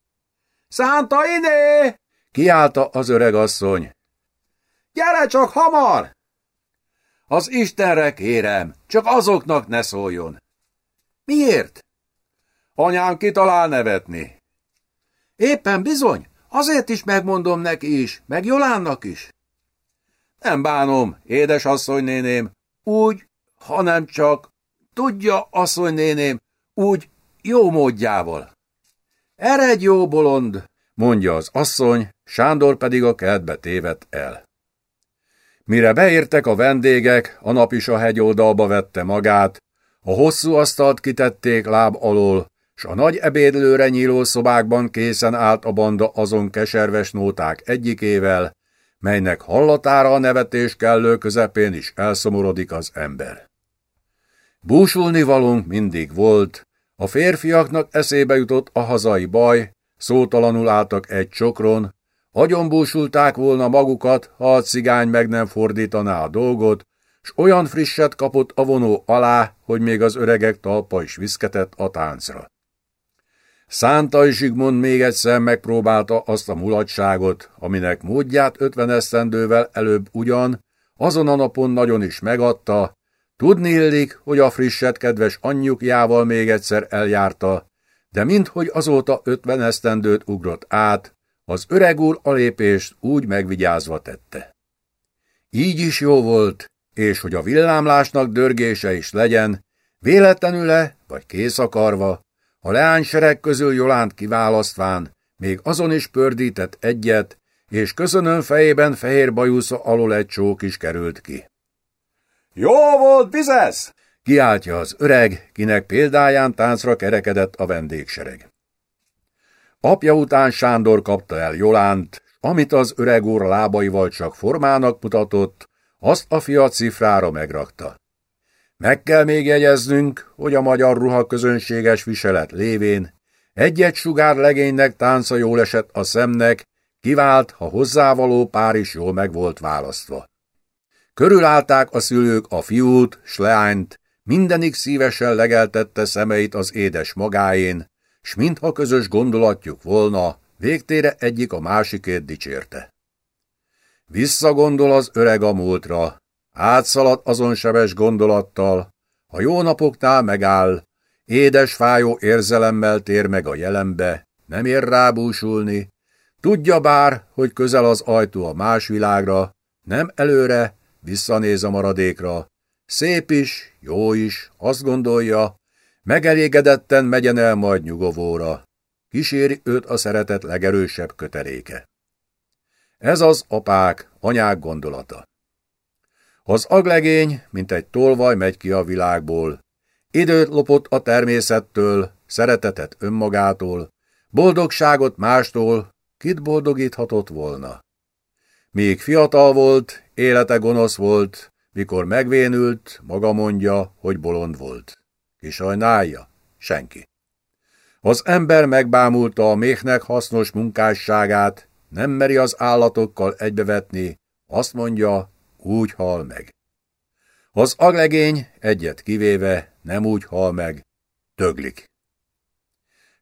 Szánta iné! Kiállta az öreg asszony. Gyere csak hamar! Az Istenre kérem, csak azoknak ne szóljon. Miért? Anyám kitalál nevetni. Éppen bizony, azért is megmondom neki is, meg Jolánnak is. Nem bánom, édes asszonynéném, úgy, hanem csak, tudja, asszonynéném, úgy, jó módjával. Eredj jó bolond, mondja az asszony, Sándor pedig a kertbe tévedt el. Mire beértek a vendégek, a nap is a hegyoldalba vette magát, a hosszú asztalt kitették láb alól, s a nagy ebédlőre nyíló szobákban készen állt a banda azon keserves nóták egyikével, melynek hallatára a nevetés kellő közepén is elszomorodik az ember. Búsulni valónk mindig volt, a férfiaknak eszébe jutott a hazai baj, szótalanul álltak egy csokron, agyonbúsulták volna magukat, ha a cigány meg nem fordítaná a dolgot, s olyan frisset kapott a vonó alá, hogy még az öregek talpa is viszketett a táncra. Szántai Zsigmond még egyszer megpróbálta azt a mulatságot, aminek módját ötven esztendővel előbb ugyan, azon a napon nagyon is megadta, tudni illik, hogy a frisset kedves anyjukjával még egyszer eljárta, de minthogy azóta ötven esztendőt ugrott át, az öreg úr a lépést úgy megvigyázva tette. Így is jó volt, és hogy a villámlásnak dörgése is legyen, véletlenül-e, vagy kész akarva, a leánysereg közül Jolánt kiválasztván, még azon is pördített egyet, és köszönön fejében fehér bajusza alul egy csók is került ki. Jó volt, bizesz! Kiáltja az öreg, kinek példáján táncra kerekedett a vendégsereg. Apja után Sándor kapta el Jolánt, amit az öreg úr lábaival csak formának mutatott, azt a fia cifrára megrakta. Meg kell még jegyeznünk, hogy a magyar ruha közönséges viselet lévén egy-egy sugár legénynek tánca jól esett a szemnek, kivált, ha hozzávaló pár is jól meg volt választva. Körülállták a szülők a fiút, s leányt, mindenik szívesen legeltette szemeit az édes magáén, s mintha közös gondolatjuk volna, végtére egyik a másikét dicsérte. Visszagondol az öreg a múltra, Átszalad azon sebes gondolattal, a jó napoknál megáll, édes fájó érzelemmel tér meg a jelenbe, nem ér rábúsulni, tudja bár, hogy közel az ajtó a más világra, nem előre, visszanéz a maradékra, szép is, jó is, azt gondolja, megelégedetten megyen el majd nyugovóra, kíséri őt a szeretet legerősebb köteléke. Ez az apák, anyák gondolata. Az aglegény, mint egy tolvaj megy ki a világból. Időt lopott a természettől, szeretetet önmagától, boldogságot mástól, kit boldogíthatott volna. Még fiatal volt, élete gonosz volt, mikor megvénült, maga mondja, hogy bolond volt. Ki sajnálja? Senki. Az ember megbámulta a méhnek hasznos munkásságát, nem meri az állatokkal egybevetni, azt mondja, úgy hal meg. Az aglegény, egyet kivéve, nem úgy hal meg, töglik.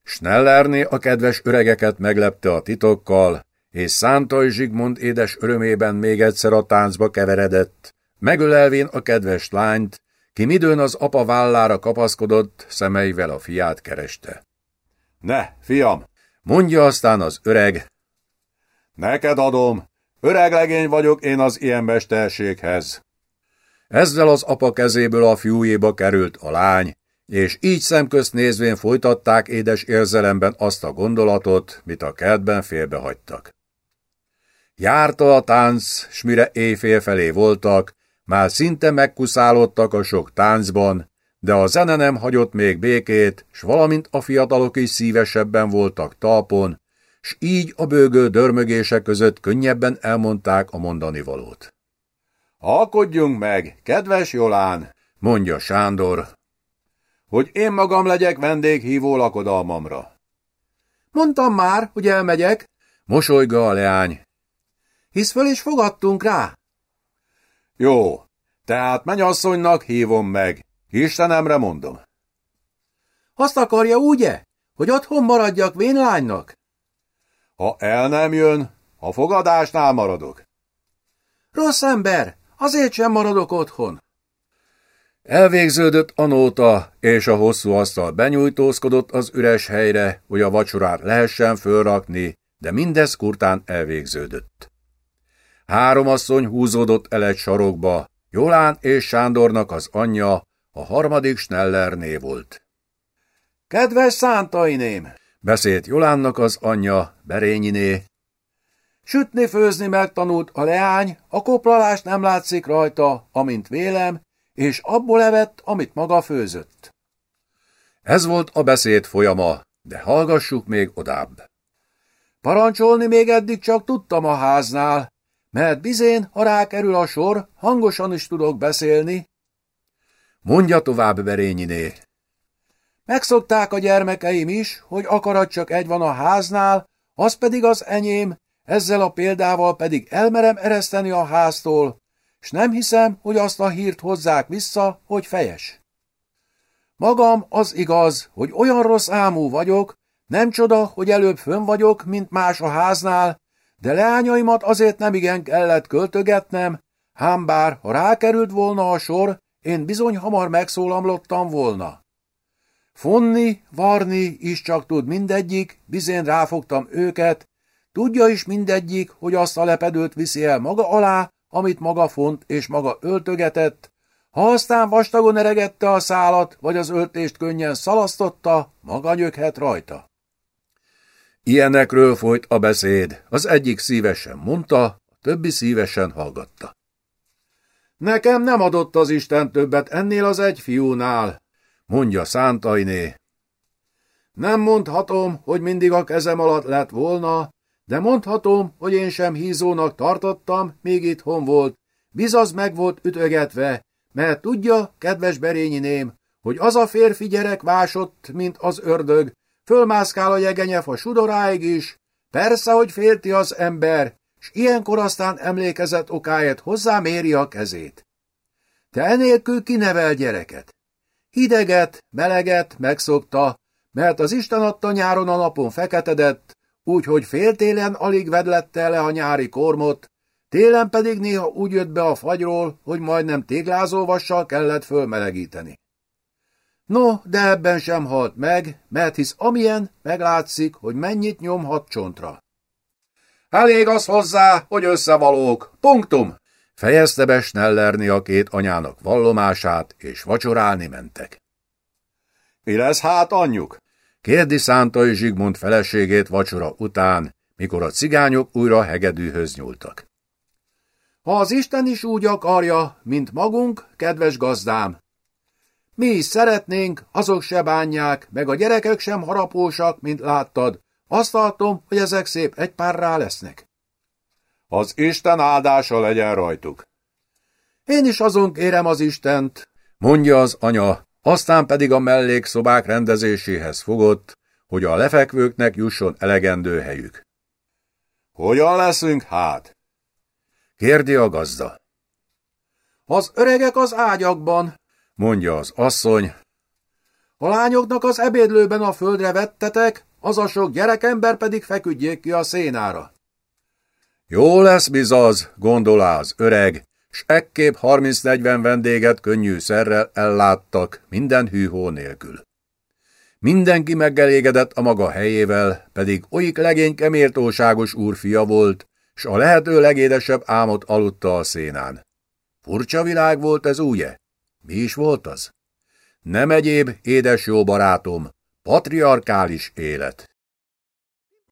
Snellerné a kedves öregeket meglepte a titokkal, és Szántai Zsigmond édes örömében még egyszer a táncba keveredett, megölelvén a kedves lányt, ki midőn az apa vállára kapaszkodott, szemeivel a fiát kereste. Ne, fiam, mondja aztán az öreg. Neked adom, Öreg legény vagyok én az ilyen mesterséghez. Ezzel az apa kezéből a fiújéba került a lány, és így szemközt nézvén folytatták édes érzelemben azt a gondolatot, mit a kertben félbehagytak. Járta a tánc, s mire éjfél felé voltak, már szinte megkuszálódtak a sok táncban, de a zene nem hagyott még békét, s valamint a fiatalok is szívesebben voltak talpon, s így a bőgő dörmögése között könnyebben elmondták a mondani valót. Alkodjunk meg, kedves Jolán, mondja Sándor, hogy én magam legyek vendéghívó lakodalmamra. Mondtam már, hogy elmegyek, mosolyga a leány. Hisz föl is fogadtunk rá. Jó, tehát menyasszonynak hívom meg, Istenemre mondom. Azt akarja, ugye, hogy otthon maradjak vénlánynak? Ha el nem jön, a fogadásnál maradok. Rossz ember, azért sem maradok otthon. Elvégződött a nóta, és a hosszú asztal benyújtózkodott az üres helyre, hogy a vacsorát lehessen fölrakni, de mindez kurtán elvégződött. Három asszony húzódott el egy sarokba, Jolán és Sándornak az anyja, a harmadik Snellerné volt. Kedves Szántainém! Beszélt Jolánnak az anyja, Berényiné. Sütni-főzni megtanult a leány, a koplalás nem látszik rajta, amint vélem, és abból evett, amit maga főzött. Ez volt a beszéd folyama, de hallgassuk még odább. Parancsolni még eddig csak tudtam a háznál, mert bizén, ha rákerül a sor, hangosan is tudok beszélni. Mondja tovább, Berényiné. Megszokták a gyermekeim is, hogy akarat csak egy van a háznál, az pedig az enyém, ezzel a példával pedig elmerem ereszteni a háztól, s nem hiszem, hogy azt a hírt hozzák vissza, hogy fejes. Magam az igaz, hogy olyan rossz ámú vagyok, nem csoda, hogy előbb fönn vagyok, mint más a háznál, de leányaimat azért nem igen kellett költögetnem, hám bár, ha rákerült volna a sor, én bizony hamar megszólamlottam volna. Fonni, varni is csak tud mindegyik, bizén ráfogtam őket, tudja is mindegyik, hogy azt a lepedőt viszi el maga alá, amit maga font és maga öltögetett, ha aztán vastagon eregette a szálat, vagy az öltést könnyen szalasztotta, maga nyöghet rajta. Ilyenekről folyt a beszéd, az egyik szívesen mondta, a többi szívesen hallgatta. Nekem nem adott az Isten többet ennél az egy fiúnál, mondja Szántajné. Nem mondhatom, hogy mindig a kezem alatt lett volna, de mondhatom, hogy én sem hízónak tartottam, még itthon volt, bizaz meg volt ütögetve, mert tudja, kedves berényiném, hogy az a férfi gyerek vásott, mint az ördög, fölmászkál a jegenyef a sudoráig is, persze, hogy félti az ember, s ilyenkor aztán emlékezett okáért hozzám éri a kezét. Te enélkül kinevel gyereket. Hideget, meleget megszokta, mert az Isten adta nyáron a napon feketedett, úgyhogy féltélen alig vedlette le a nyári kormot, télen pedig néha úgy jött be a fagyról, hogy majdnem téglázóvassal kellett fölmelegíteni. No, de ebben sem halt meg, mert hisz amilyen meglátszik, hogy mennyit nyomhat csontra. Elég az hozzá, hogy összevalók. Punktum! Fejezte be Snellerni a két anyának vallomását, és vacsorálni mentek. Mi lesz hát anyjuk? Kérdi Szántai Zsigmond feleségét vacsora után, mikor a cigányok újra hegedűhöz nyúltak. Ha az Isten is úgy akarja, mint magunk, kedves gazdám. Mi is szeretnénk, azok se bánják, meg a gyerekek sem harapósak, mint láttad. Azt tartom, hogy ezek szép egy párrá lesznek. Az Isten áldása legyen rajtuk. Én is azon kérem az Istent, mondja az anya, aztán pedig a mellékszobák rendezéséhez fogott, hogy a lefekvőknek jusson elegendő helyük. Hogyan leszünk hát? kérdi a gazda. Az öregek az ágyakban, mondja az asszony. A lányoknak az ebédlőben a földre vettetek, az a sok gyerekember pedig feküdjék ki a szénára. Jó lesz bizaz, gondolá az öreg, s ekképp 30-40 vendéget könnyű szerrel elláttak, minden hűhó nélkül. Mindenki megelégedett a maga helyével, pedig olyik legényke méltóságos úrfia volt, s a lehető legédesebb álmot aludta a szénán. Furcsa világ volt ez, ugye? Mi is volt az? Nem egyéb, édes jó barátom, patriarkális élet.